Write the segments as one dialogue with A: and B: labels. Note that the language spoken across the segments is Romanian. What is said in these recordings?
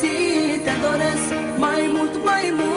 A: zi te doresc mai mult, mai mult.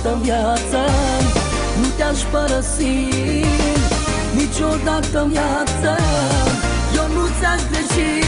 A: Niciodată în viață Nu te-aș părăsi Niciodată în viață. Eu nu ți-aș greși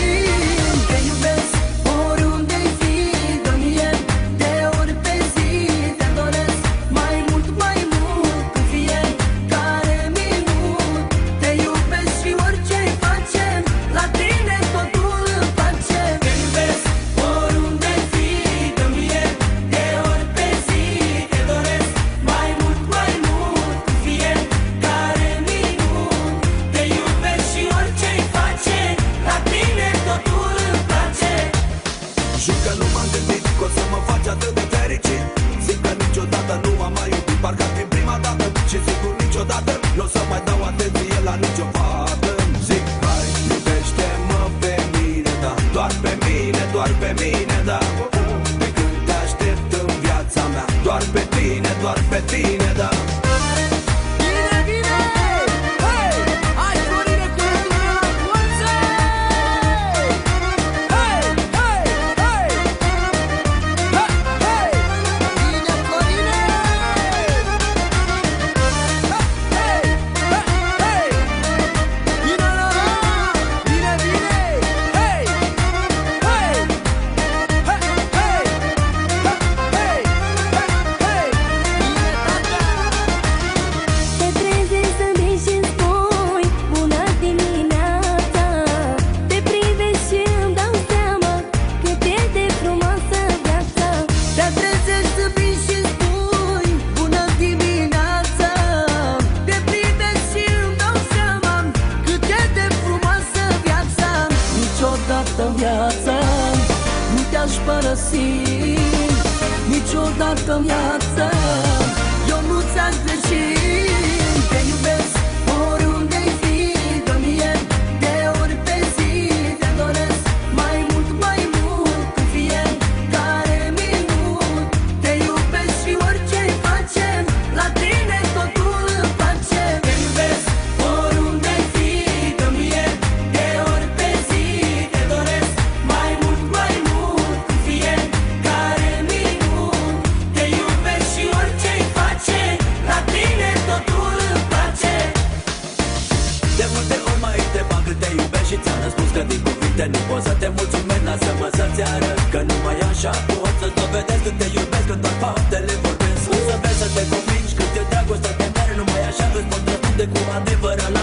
B: Jur că nu m-am gândit că o să mă faci atât de fericit. Zic că niciodată nu am mai iubit Parcă ar fi prima dată. Și sigur niciodată Nu o să mai dau atenție la nicio fată. Zic hai, iubește-mă pe mine, da. Doar pe mine, doar pe mine, da. De când te aștept în viața mea? Doar pe tine, doar pe tine, da
A: te-aș părăsi Niciodată în viață
B: și ți-am răspuns că din cuvinte nu pot să te mulțumesc Lasă-mă să-ți arăt că numai așa. Pot să-ți dovedesc cât te iubesc Când doar faptele vorbesc. O să vrei să te convingi cât e dragostea de mere Numai așa. Îți pot răspunde cu adevărat la